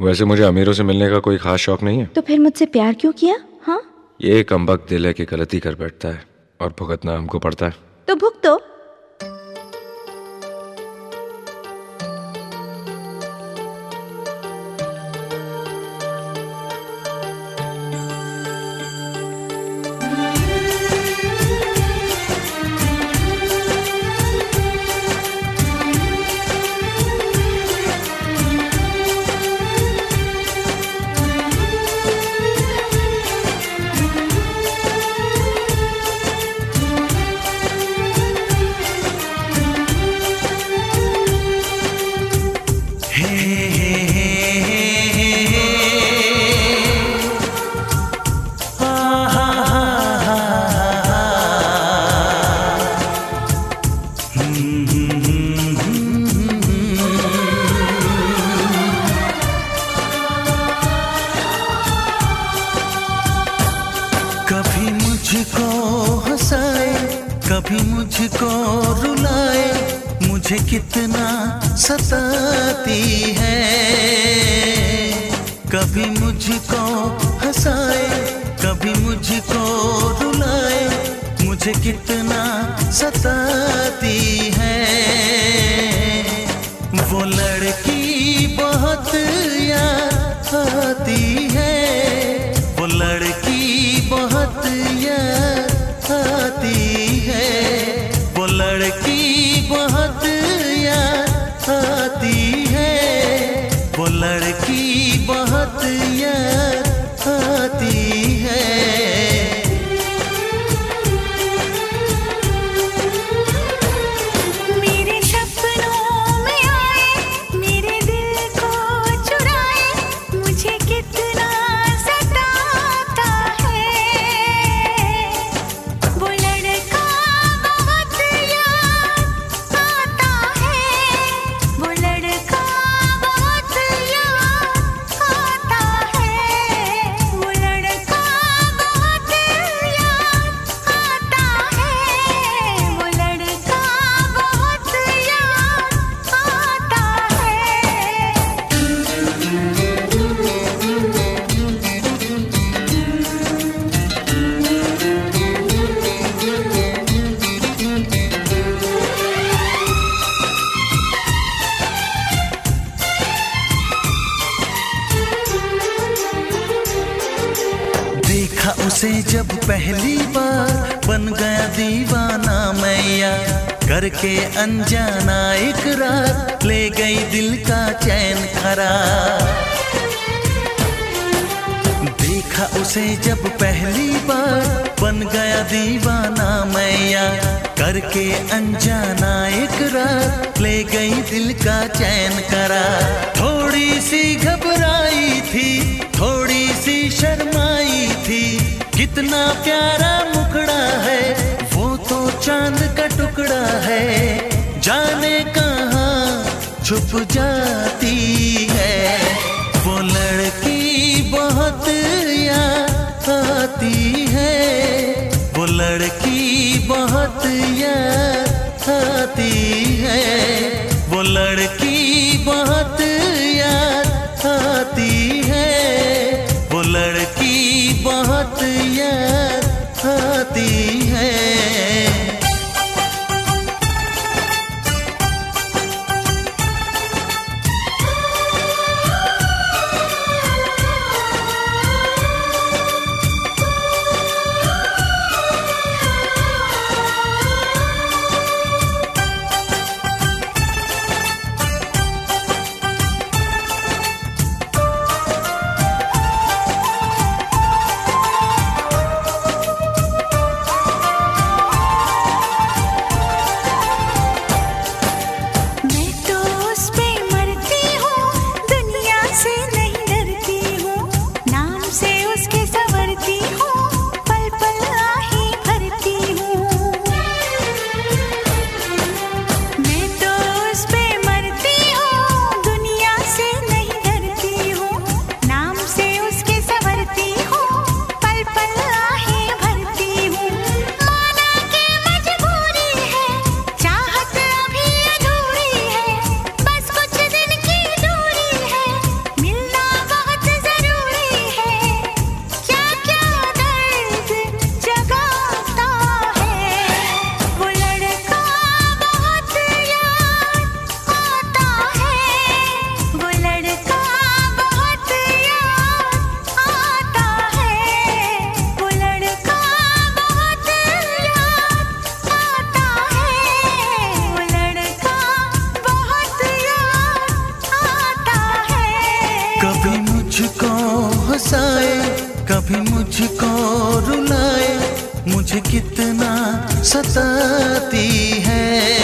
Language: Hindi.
वैसे मुझे अमीरों से मिलने का कोई खास शौक नहीं है। तो फिर मुझसे प्यार क्यों किया? हाँ? ये एक अम्बक दिल है की गलती कर बैठता है और भुगतना हमको पड़ता है। तो भुगतो। कभी मुझको रुलाए, मुझे कितना सताती है। कभी मुझको हंसाए, कभी मुझको रुलाए, मुझे कितना सताती है उसे जब पहली बार बन गया दीवाना मैया, करके अनजाना इकरार ले गई दिल का चैन करार देखा उसे जब पहली बार बन गया दीवाना मैया, करके अनजाना इकरार ले गई दिल का चैन करार थोड़ी सी घबराई थी, थोड़ी सी शर्माई थी कितना प्यारा मुखड़ा है, वो तो चाँद का टुकड़ा है। जाने कहाँ छुप जाती है। वो लड़की बहुत याद आती है। वो लड़की बहुत याद आती है। वो लड़की कितना सताती है।